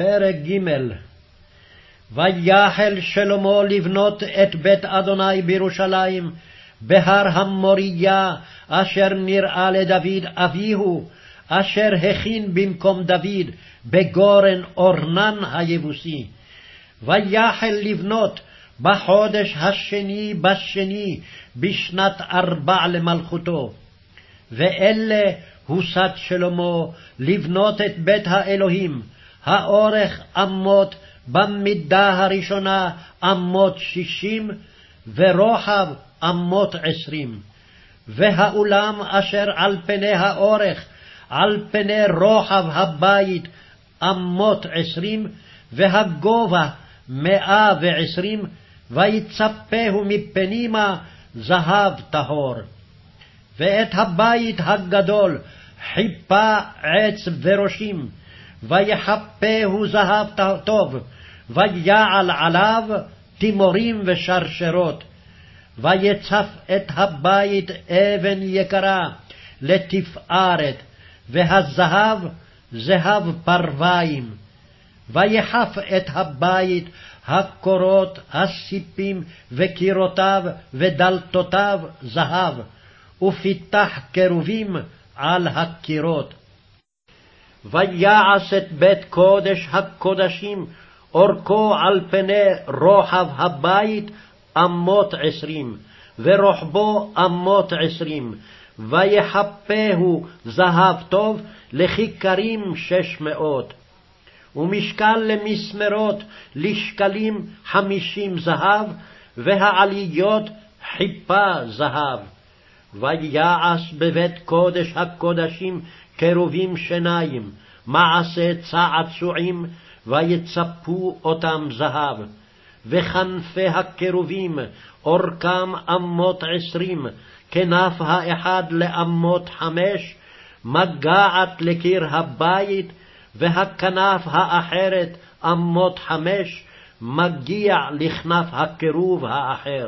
פרק ג' ויחל שלמה לבנות את בית אדוני בירושלים, בהר המוריה, אשר נראה לדוד אביהו, אשר הכין במקום דוד, בגורן אורנן היבוסי. ויחל לבנות בחודש השני בשני, בשנת ארבע למלכותו. ואלה הוסת שלמה לבנות את בית האלוהים, האורך אמות במידה הראשונה אמות שישים, ורוחב אמות עשרים. והאולם אשר על פני האורך, על פני רוחב הבית אמות עשרים, והגובה מאה ועשרים, ויצפהו מפנימה זהב טהור. ואת הבית הגדול חיפה עץ וראשים, ויחפהו זהב טוב, ויעל עליו תימורים ושרשרות. ויצף את הבית אבן יקרה לתפארת, והזהב זהב פרוויים. ויחף את הבית הקורות, הסיפים וקירותיו ודלתותיו זהב, ופיתח קרובים על הקירות. ויעש את בית קודש הקודשים, אורכו על פני רוחב הבית אמות עשרים, ורוחבו אמות עשרים, ויחפהו זהב טוב לכיכרים שש מאות. ומשקל למסמרות לשקלים חמישים זהב, והעליות חיפה זהב. ויעש בבית קודש הקודשים קרובים שניים, מעשה צעצועים, ויצפו אותם זהב. וכנפי הקרובים, אורכם אמות עשרים, כנף האחד לאמות חמש, מגעת לקיר הבית, והכנף האחרת אמות חמש, מגיע לכנף הקירוב האחר.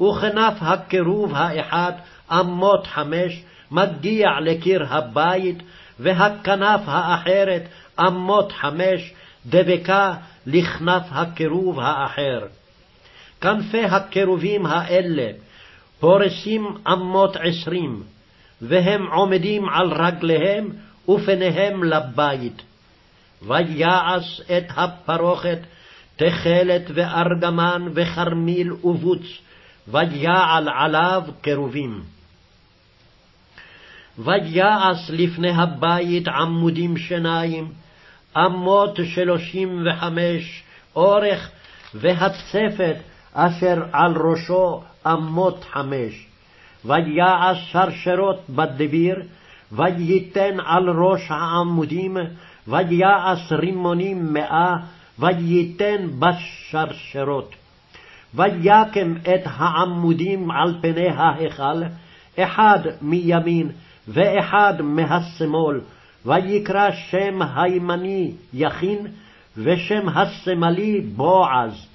וכנף הקירוב האחד אמות חמש, מגיע לקיר הבית, והכנף האחרת אמות חמש, דבקה לכנף הקירוב האחר. כנפי הקירובים האלה פורסים אמות עשרים, והם עומדים על רגליהם ופניהם לבית. ויעש את הפרוכת תכלת וארגמן וכרמיל ובוץ, ויעל עליו קרובים. ויעש לפני הבית עמודים שניים, אמות שלושים וחמש אורך, והצפת אשר על ראשו אמות חמש. ויעש שרשרות בדביר, וייתן על ראש העמודים, ויעש רימונים מאה, וייתן בשרשרות. ויקם את העמודים על פני ההיכל, אחד מימין ואחד מהשמאל, ויקרא שם הימני יכין, ושם השמאלי בועז.